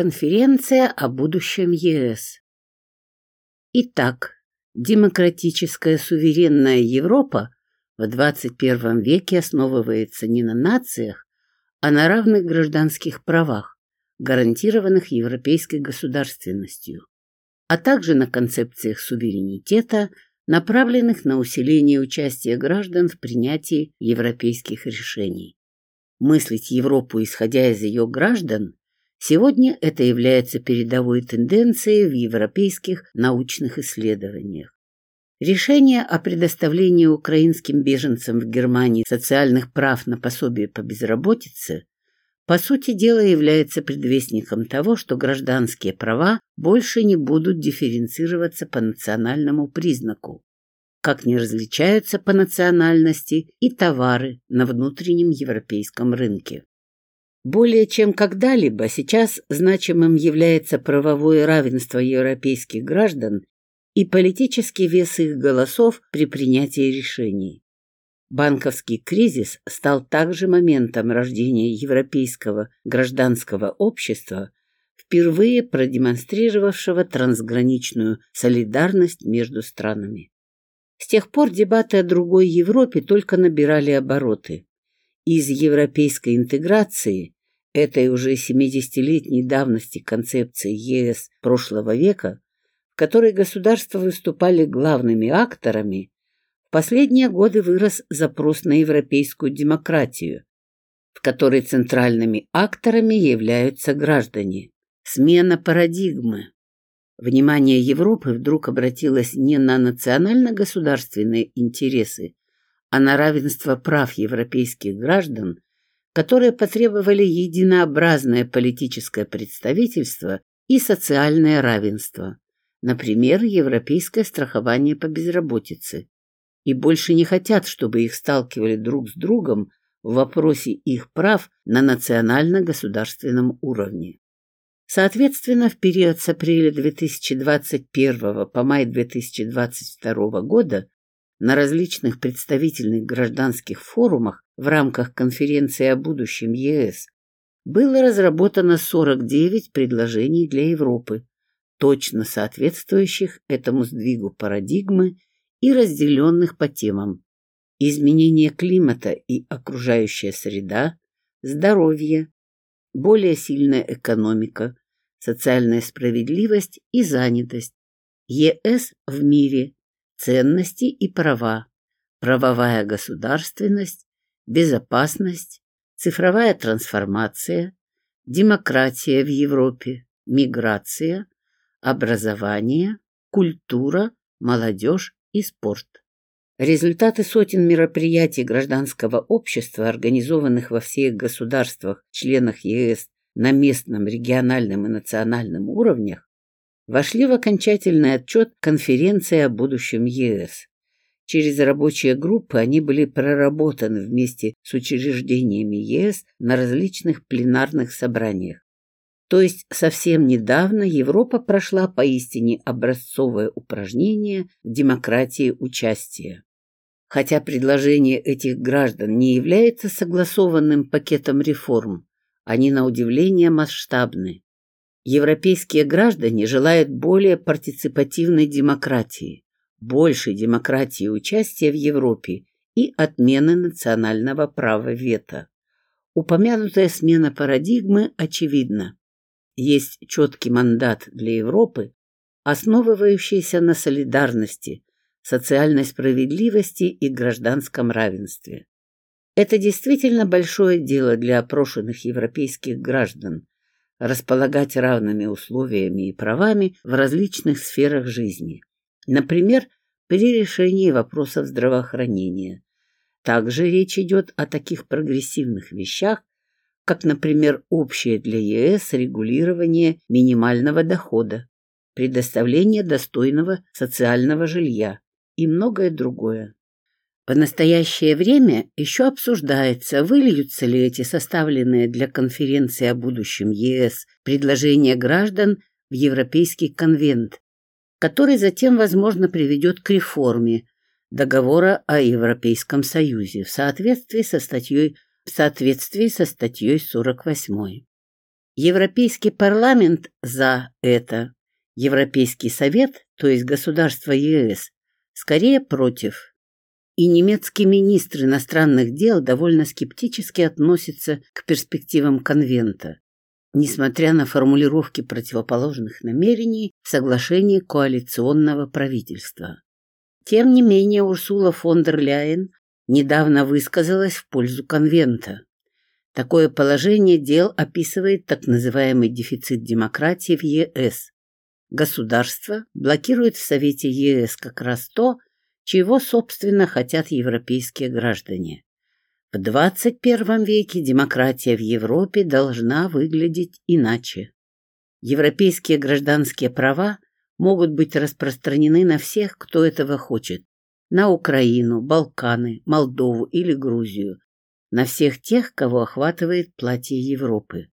Конференция о будущем ЕС. Итак, демократическая суверенная Европа в 21 веке основывается не на нациях, а на равных гражданских правах, гарантированных европейской государственностью, а также на концепциях суверенитета, направленных на усиление участия граждан в принятии европейских решений. Мыслить Европу, исходя из ее граждан, Сегодня это является передовой тенденцией в европейских научных исследованиях. Решение о предоставлении украинским беженцам в Германии социальных прав на пособие по безработице по сути дела является предвестником того, что гражданские права больше не будут дифференцироваться по национальному признаку, как не различаются по национальности и товары на внутреннем европейском рынке. Более чем когда-либо сейчас значимым является правовое равенство европейских граждан и политический вес их голосов при принятии решений. Банковский кризис стал также моментом рождения европейского гражданского общества, впервые продемонстрировавшего трансграничную солидарность между странами. С тех пор дебаты о другой Европе только набирали обороты. Из европейской интеграции этой уже 70-летней давности концепции ЕС прошлого века, в которой государства выступали главными акторами, в последние годы вырос запрос на европейскую демократию, в которой центральными акторами являются граждане. Смена парадигмы. Внимание Европы вдруг обратилось не на национально-государственные интересы, а на равенство прав европейских граждан которые потребовали единообразное политическое представительство и социальное равенство, например, европейское страхование по безработице, и больше не хотят, чтобы их сталкивали друг с другом в вопросе их прав на национально-государственном уровне. Соответственно, в период с апреля 2021 по май 2022 года на различных представительных гражданских форумах в рамках конференции о будущем ЕС было разработано 49 предложений для Европы, точно соответствующих этому сдвигу парадигмы и разделенных по темам. Изменение климата и окружающая среда, здоровье, более сильная экономика, социальная справедливость и занятость, ЕС в мире, ценности и права, правовая государственность, безопасность, цифровая трансформация, демократия в Европе, миграция, образование, культура, молодежь и спорт. Результаты сотен мероприятий гражданского общества, организованных во всех государствах, членах ЕС на местном, региональном и национальном уровнях, вошли в окончательный отчет конференции о будущем ЕС. Через рабочие группы они были проработаны вместе с учреждениями ЕС на различных пленарных собраниях. То есть совсем недавно Европа прошла поистине образцовое упражнение в демократии участия. Хотя предложение этих граждан не является согласованным пакетом реформ, они на удивление масштабны. Европейские граждане желают более партиципативной демократии, большей демократии и участия в Европе и отмены национального права вето. Упомянутая смена парадигмы очевидна. Есть четкий мандат для Европы, основывающийся на солидарности, социальной справедливости и гражданском равенстве. Это действительно большое дело для опрошенных европейских граждан, располагать равными условиями и правами в различных сферах жизни. Например, при решении вопросов здравоохранения. Также речь идет о таких прогрессивных вещах, как, например, общее для ЕС регулирование минимального дохода, предоставление достойного социального жилья и многое другое. В настоящее время еще обсуждается, выльются ли эти составленные для конференции о будущем ЕС предложения граждан в Европейский конвент, который затем, возможно, приведет к реформе договора о Европейском Союзе в соответствии со статьей, в соответствии со статьей 48. Европейский парламент за это, Европейский совет, то есть государства ЕС, скорее против. И немецкий министр иностранных дел довольно скептически относится к перспективам конвента, несмотря на формулировки противоположных намерений в соглашении коалиционного правительства. Тем не менее, Урсула фон дер Ляйен недавно высказалась в пользу конвента. Такое положение дел описывает так называемый дефицит демократии в ЕС. Государство блокирует в Совете ЕС как раз то, чего, собственно, хотят европейские граждане. В 21 веке демократия в Европе должна выглядеть иначе. Европейские гражданские права могут быть распространены на всех, кто этого хочет, на Украину, Балканы, Молдову или Грузию, на всех тех, кого охватывает платье Европы.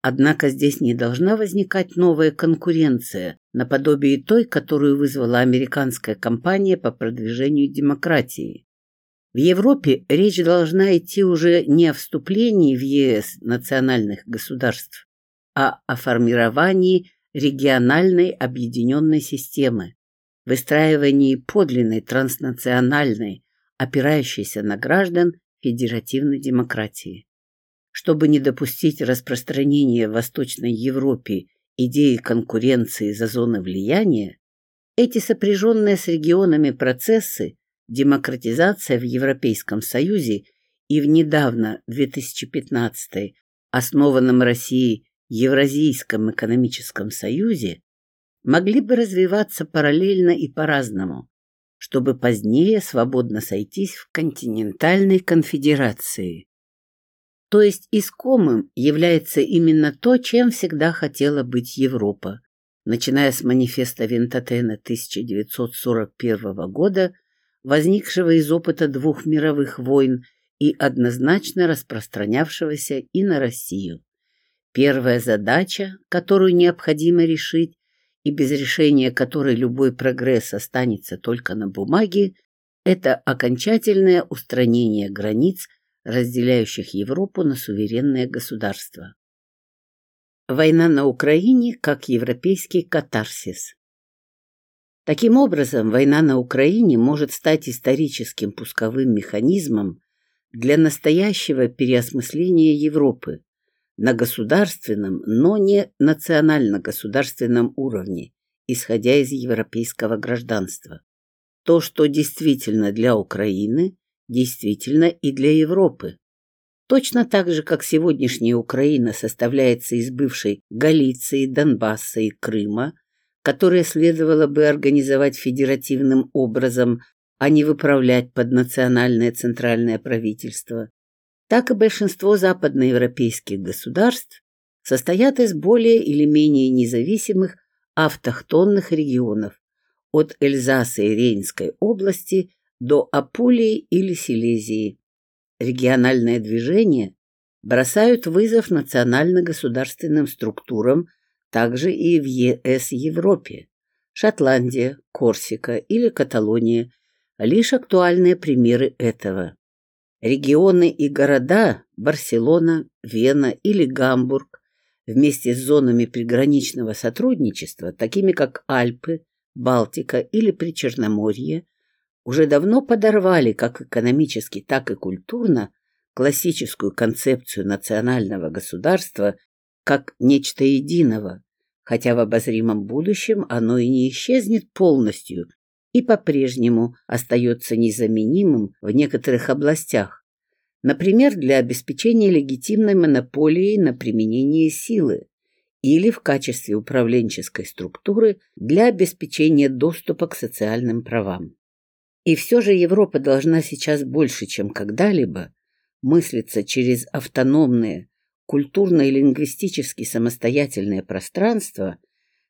Однако здесь не должна возникать новая конкуренция, наподобие той, которую вызвала американская кампания по продвижению демократии. В Европе речь должна идти уже не о вступлении в ЕС национальных государств, а о формировании региональной объединенной системы, выстраивании подлинной транснациональной, опирающейся на граждан федеративной демократии. Чтобы не допустить распространения в Восточной Европе идеи конкуренции за зоны влияния, эти сопряженные с регионами процессы, демократизация в Европейском Союзе и в недавно 2015 основанном Россией Евразийском экономическом союзе могли бы развиваться параллельно и по-разному, чтобы позднее свободно сойтись в континентальной конфедерации. То есть искомым является именно то, чем всегда хотела быть Европа, начиная с манифеста Винтотена 1941 года, возникшего из опыта двух мировых войн и однозначно распространявшегося и на Россию. Первая задача, которую необходимо решить, и без решения которой любой прогресс останется только на бумаге, это окончательное устранение границ, разделяющих Европу на суверенные государства. Война на Украине как европейский катарсис. Таким образом, война на Украине может стать историческим пусковым механизмом для настоящего переосмысления Европы, на государственном, но не национально-государственном уровне, исходя из европейского гражданства. То, что действительно для Украины, действительно и для Европы. Точно так же, как сегодняшняя Украина составляется из бывшей Галиции, Донбасса и Крыма, которые следовало бы организовать федеративным образом, а не выправлять под национальное центральное правительство, так и большинство западноевропейских государств состоят из более или менее независимых автохтонных регионов от Эльзаса и Рейнской области до Апулии или Силезии. Региональное движение бросают вызов национально-государственным структурам также и в ЕС Европе. Шотландия, Корсика или Каталония – лишь актуальные примеры этого. Регионы и города Барселона, Вена или Гамбург вместе с зонами приграничного сотрудничества, такими как Альпы, Балтика или Причерноморье, уже давно подорвали как экономически, так и культурно классическую концепцию национального государства как нечто единого, хотя в обозримом будущем оно и не исчезнет полностью и по-прежнему остается незаменимым в некоторых областях, например, для обеспечения легитимной монополии на применение силы или в качестве управленческой структуры для обеспечения доступа к социальным правам. И все же Европа должна сейчас больше, чем когда-либо, мыслиться через автономные, культурно и лингвистически самостоятельные пространства,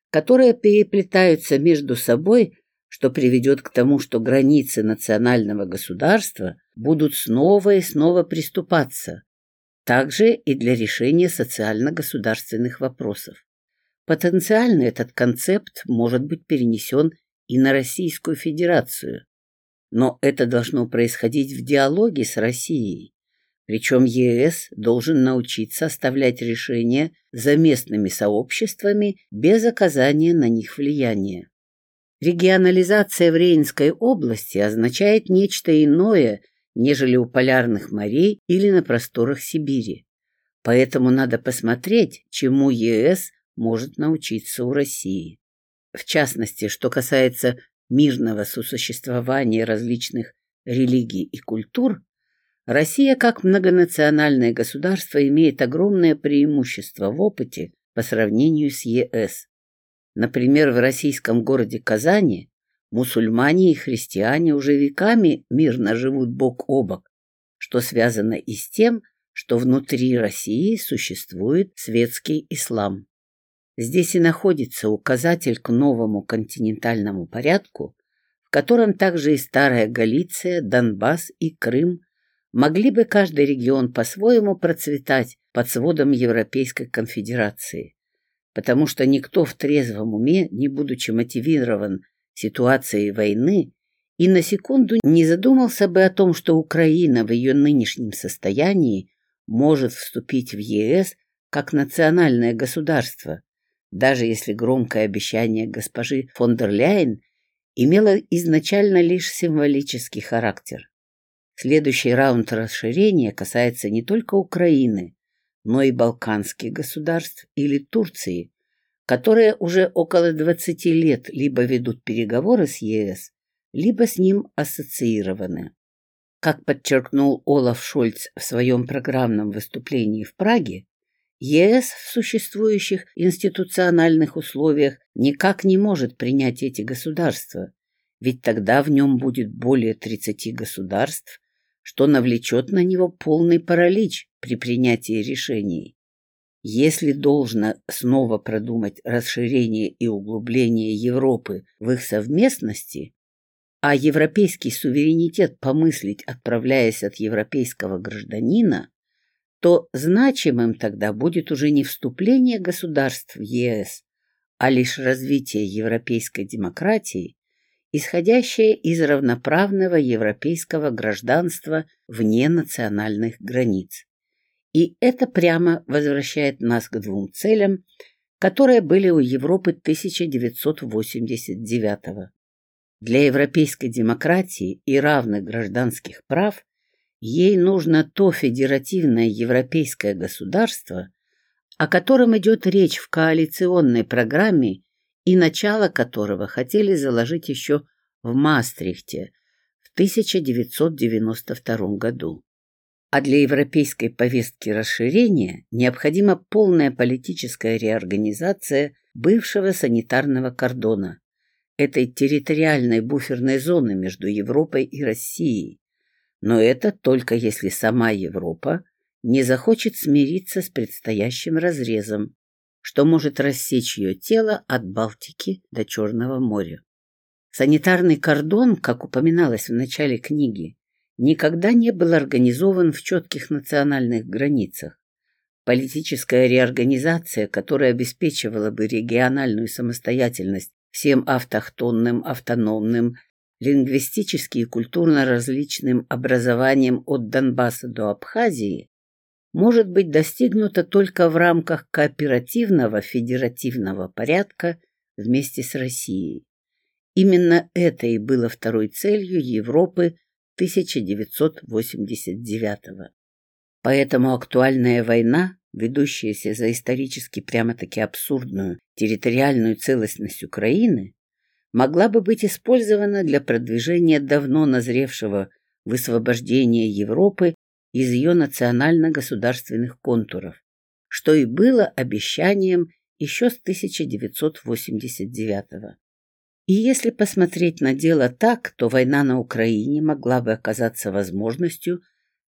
которые переплетаются между собой что приведет к тому, что границы национального государства будут снова и снова приступаться, также и для решения социально-государственных вопросов. Потенциально этот концепт может быть перенесен и на Российскую Федерацию, но это должно происходить в диалоге с Россией, Причем ЕС должен научиться оставлять решения за местными сообществами без оказания на них влияния. Регионализация в Рейнской области означает нечто иное, нежели у полярных морей или на просторах Сибири. Поэтому надо посмотреть, чему ЕС может научиться у России. В частности, что касается мирного сосуществования различных религий и культур, Россия как многонациональное государство имеет огромное преимущество в опыте по сравнению с ЕС. Например, в российском городе Казани мусульмане и христиане уже веками мирно живут бок о бок, что связано и с тем, что внутри России существует светский ислам. Здесь и находится указатель к новому континентальному порядку, в котором также и Старая Галиция, Донбасс и Крым могли бы каждый регион по-своему процветать под сводом Европейской конфедерации, потому что никто в трезвом уме, не будучи мотивирован ситуацией войны, и на секунду не задумался бы о том, что Украина в ее нынешнем состоянии может вступить в ЕС как национальное государство, даже если громкое обещание госпожи фон дер Ляйен имело изначально лишь символический характер. Следующий раунд расширения касается не только Украины, но и балканских государств или Турции, которые уже около 20 лет либо ведут переговоры с ЕС, либо с ним ассоциированы. Как подчеркнул Олаф Шольц в своем программном выступлении в Праге, ЕС в существующих институциональных условиях никак не может принять эти государства, ведь тогда в нем будет более 30 государств, что навлечет на него полный паралич при принятии решений. Если должно снова продумать расширение и углубление Европы в их совместности, а европейский суверенитет помыслить, отправляясь от европейского гражданина, то значимым тогда будет уже не вступление государств в ЕС, а лишь развитие европейской демократии исходящее из равноправного европейского гражданства вне национальных границ. И это прямо возвращает нас к двум целям, которые были у Европы 1989 -го. Для европейской демократии и равных гражданских прав ей нужно то федеративное европейское государство, о котором идет речь в коалиционной программе и начало которого хотели заложить еще в Мастрихте в 1992 году. А для европейской повестки расширения необходима полная политическая реорганизация бывшего санитарного кордона, этой территориальной буферной зоны между Европой и Россией. Но это только если сама Европа не захочет смириться с предстоящим разрезом, что может рассечь ее тело от Балтики до Черного моря. Санитарный кордон, как упоминалось в начале книги, никогда не был организован в четких национальных границах. Политическая реорганизация, которая обеспечивала бы региональную самостоятельность всем автохтонным, автономным, лингвистически и культурно различным образованием от Донбасса до Абхазии, может быть достигнута только в рамках кооперативного федеративного порядка вместе с Россией. Именно это и было второй целью Европы 1989 -го. Поэтому актуальная война, ведущаяся за исторически прямо-таки абсурдную территориальную целостность Украины, могла бы быть использована для продвижения давно назревшего высвобождения Европы из ее национально-государственных контуров, что и было обещанием еще с 1989 -го. И если посмотреть на дело так, то война на Украине могла бы оказаться возможностью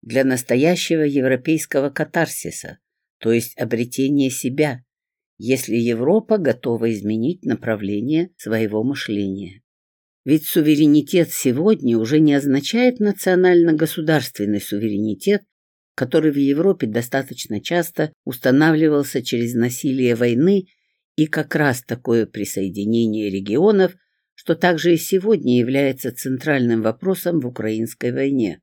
для настоящего европейского катарсиса, то есть обретения себя, если Европа готова изменить направление своего мышления. Ведь суверенитет сегодня уже не означает национально-государственный суверенитет, который в Европе достаточно часто устанавливался через насилие войны, и как раз такое присоединение регионов, что также и сегодня является центральным вопросом в украинской войне.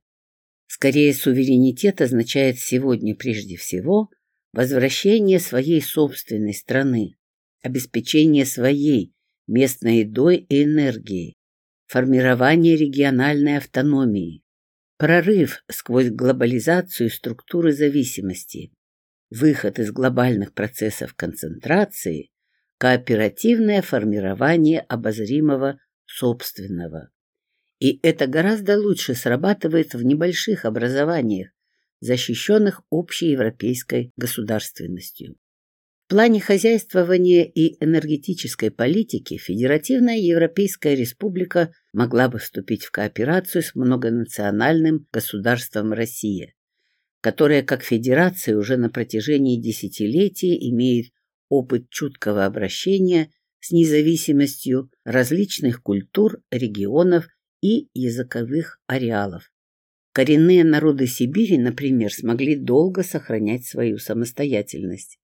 Скорее, суверенитет означает сегодня прежде всего возвращение своей собственной страны, обеспечение своей местной едой и энергией, формирование региональной автономии, прорыв сквозь глобализацию структуры зависимости, выход из глобальных процессов концентрации, кооперативное формирование обозримого собственного. И это гораздо лучше срабатывает в небольших образованиях, защищенных общеевропейской государственностью. В плане хозяйствования и энергетической политики Федеративная Европейская Республика могла бы вступить в кооперацию с многонациональным государством Россия, которое как федерация уже на протяжении десятилетий имеет опыт чуткого обращения с независимостью различных культур, регионов и языковых ареалов. Коренные народы Сибири, например, смогли долго сохранять свою самостоятельность.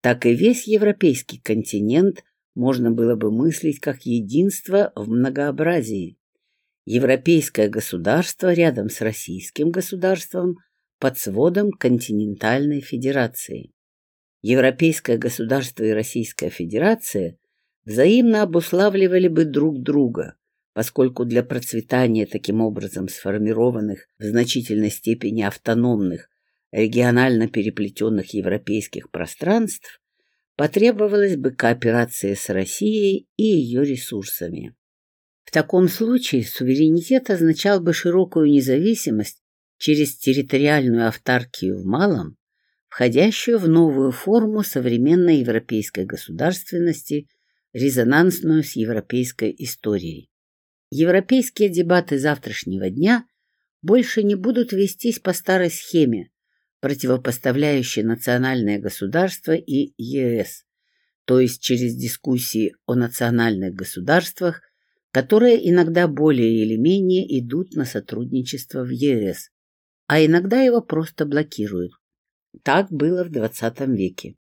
Так и весь европейский континент можно было бы мыслить как единство в многообразии. Европейское государство рядом с российским государством под сводом континентальной федерации. Европейское государство и Российская Федерация взаимно обуславливали бы друг друга, поскольку для процветания таким образом сформированных в значительной степени автономных, регионально переплетенных европейских пространств потребовалась бы кооперация с Россией и ее ресурсами. В таком случае суверенитет означал бы широкую независимость через территориальную автаркию в малом, входящую в новую форму современной европейской государственности, резонансную с европейской историей. Европейские дебаты завтрашнего дня больше не будут вестись по старой схеме, противопоставляющей национальное государство и ЕС, то есть через дискуссии о национальных государствах, которые иногда более или менее идут на сотрудничество в ЕС, а иногда его просто блокируют. Так было в XX веке.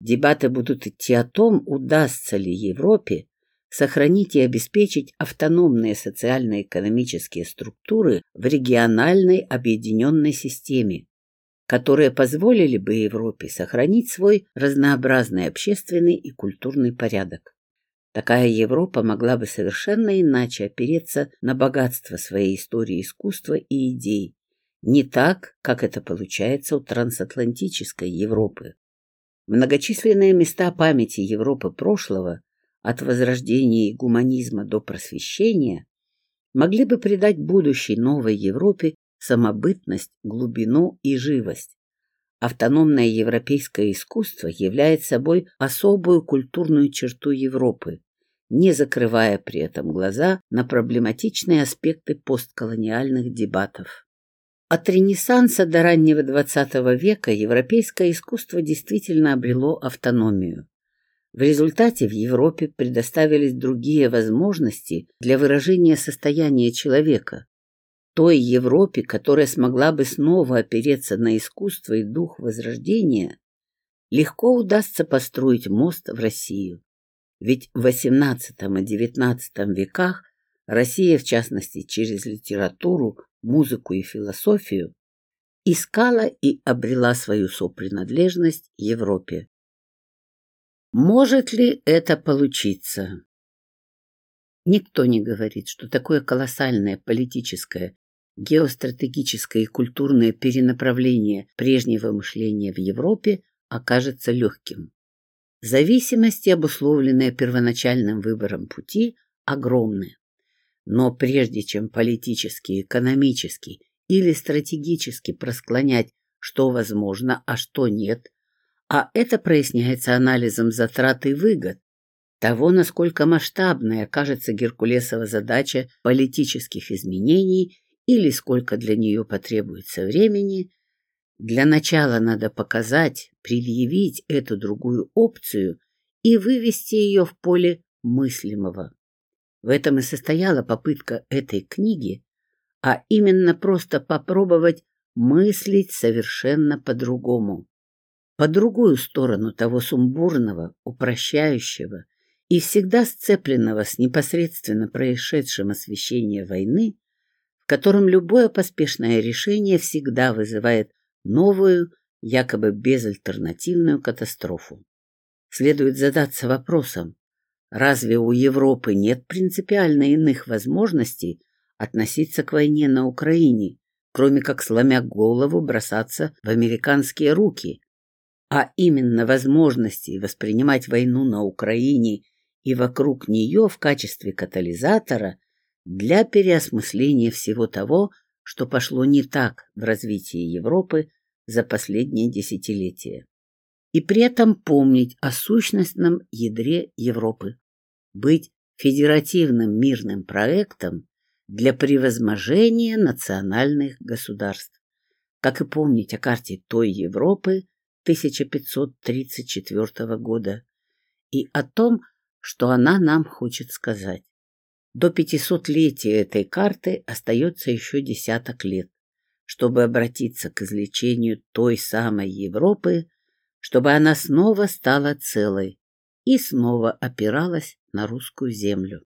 Дебаты будут идти о том, удастся ли Европе сохранить и обеспечить автономные социально-экономические структуры в региональной объединенной системе, которые позволили бы Европе сохранить свой разнообразный общественный и культурный порядок. Такая Европа могла бы совершенно иначе опереться на богатство своей истории искусства и идей, не так, как это получается у трансатлантической Европы. Многочисленные места памяти Европы прошлого от возрождения гуманизма до просвещения, могли бы придать будущей новой Европе самобытность, глубину и живость. Автономное европейское искусство является собой особую культурную черту Европы, не закрывая при этом глаза на проблематичные аспекты постколониальных дебатов. От Ренессанса до раннего XX века европейское искусство действительно обрело автономию. В результате в Европе предоставились другие возможности для выражения состояния человека. Той Европе, которая смогла бы снова опереться на искусство и дух Возрождения, легко удастся построить мост в Россию. Ведь в XVIII и XIX веках Россия, в частности, через литературу, музыку и философию, искала и обрела свою сопринадлежность Европе. Может ли это получиться? Никто не говорит, что такое колоссальное политическое, геостратегическое и культурное перенаправление прежнего мышления в Европе окажется легким. Зависимости, обусловленные первоначальным выбором пути, огромны. Но прежде чем политически, экономически или стратегически просклонять, что возможно, а что нет, а это проясняется анализом затрат и выгод, того, насколько масштабной окажется Геркулесова задача политических изменений или сколько для нее потребуется времени, для начала надо показать, предъявить эту другую опцию и вывести ее в поле мыслимого. В этом и состояла попытка этой книги, а именно просто попробовать мыслить совершенно по-другому по другую сторону того сумбурного, упрощающего и всегда сцепленного с непосредственно происшедшим освещения войны, в котором любое поспешное решение всегда вызывает новую, якобы безальтернативную катастрофу. Следует задаться вопросом, разве у Европы нет принципиально иных возможностей относиться к войне на Украине, кроме как сломя голову бросаться в американские руки, а именно возможности воспринимать войну на Украине и вокруг нее в качестве катализатора для переосмысления всего того, что пошло не так в развитии Европы за последние десятилетия. И при этом помнить о сущностном ядре Европы, быть федеративным мирным проектом для превозможения национальных государств, как и помнить о карте той Европы 1534 года и о том, что она нам хочет сказать. До пятисотлетия этой карты остается еще десяток лет, чтобы обратиться к излечению той самой Европы, чтобы она снова стала целой и снова опиралась на русскую землю.